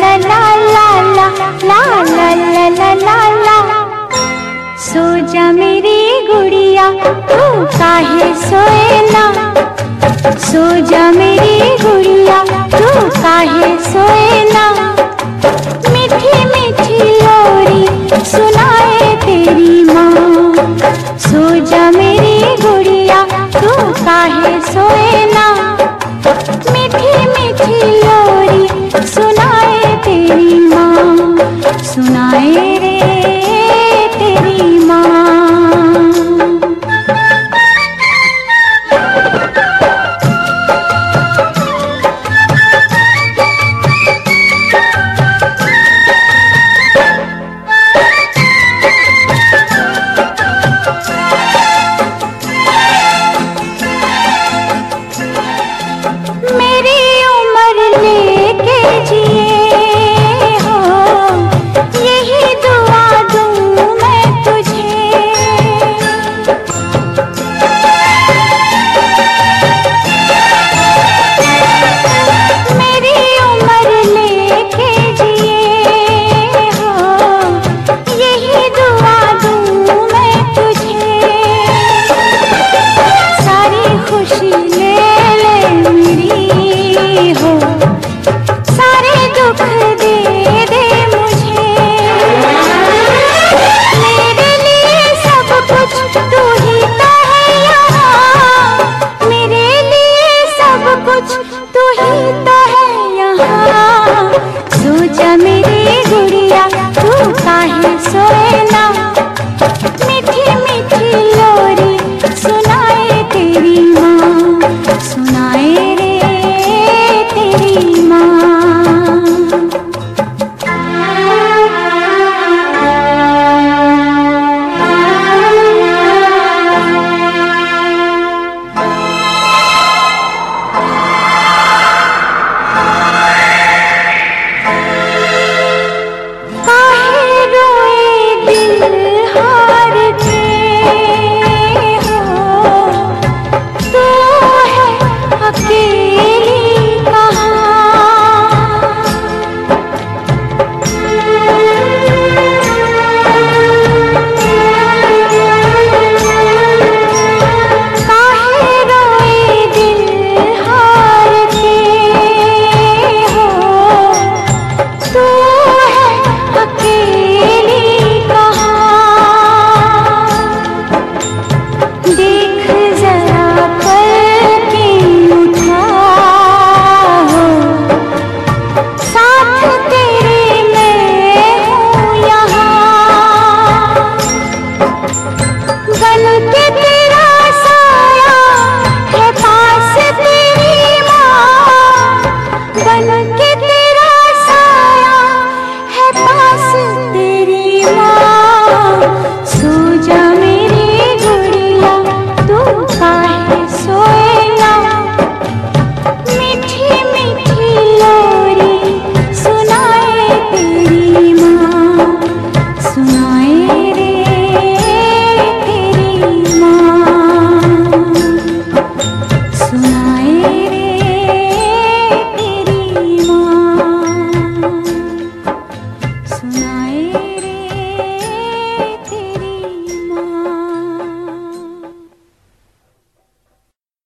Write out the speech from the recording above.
ला ला ला ला ला ला ला ला ला ला सो जा मेरी गुड़िया तू काहे सोए ना? सो जा मेरी गुड़िया तू काहे सोए तू ही तो है यहाँ। सोचा मेरी गुड़िया तू काहे सोए ना?